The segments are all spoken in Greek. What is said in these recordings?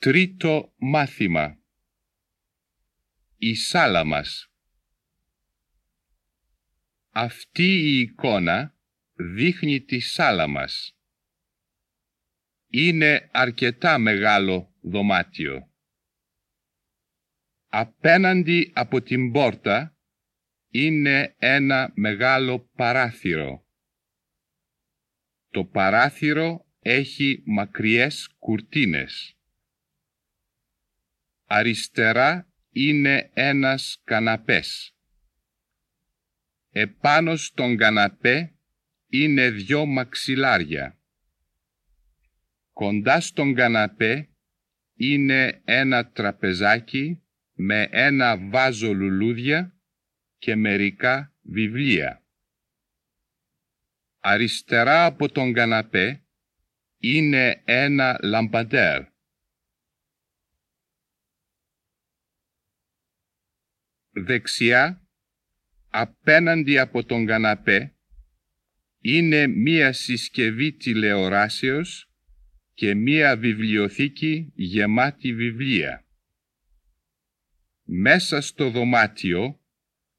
Τρίτο μάθημα Η σάλα μας Αυτή η εικόνα δείχνει τη σάλα μας. Είναι αρκετά μεγάλο δωμάτιο. Απέναντι από την πόρτα είναι ένα μεγάλο παράθυρο. Το παράθυρο έχει μακριές κουρτίνες. Αριστερά είναι ένας καναπές. Επάνω στον καναπέ είναι δυο μαξιλάρια. Κοντά στον καναπέ είναι ένα τραπεζάκι με ένα βάζο λουλούδια και μερικά βιβλία. Αριστερά από τον καναπέ είναι ένα λαμπαντέρ. Δεξιά, απέναντι από τον καναπέ, είναι μία συσκευή τηλεοράσεως και μία βιβλιοθήκη γεμάτη βιβλία. Μέσα στο δωμάτιο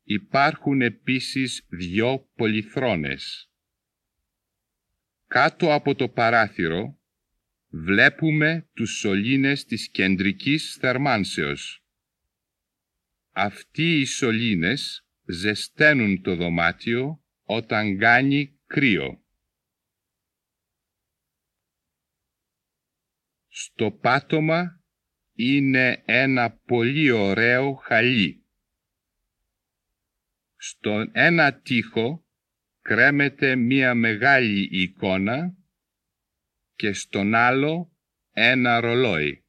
υπάρχουν επίσης δυο πολυθρόνες. Κάτω από το παράθυρο βλέπουμε τους σωλήνες της κεντρικής θερμάνσεως. Αυτοί οι σωλήνες ζεσταίνουν το δωμάτιο όταν κάνει κρύο. Στο πάτωμα είναι ένα πολύ ωραίο χαλί. Στον ένα τοίχο κρέμεται μία μεγάλη εικόνα και στον άλλο ένα ρολόι.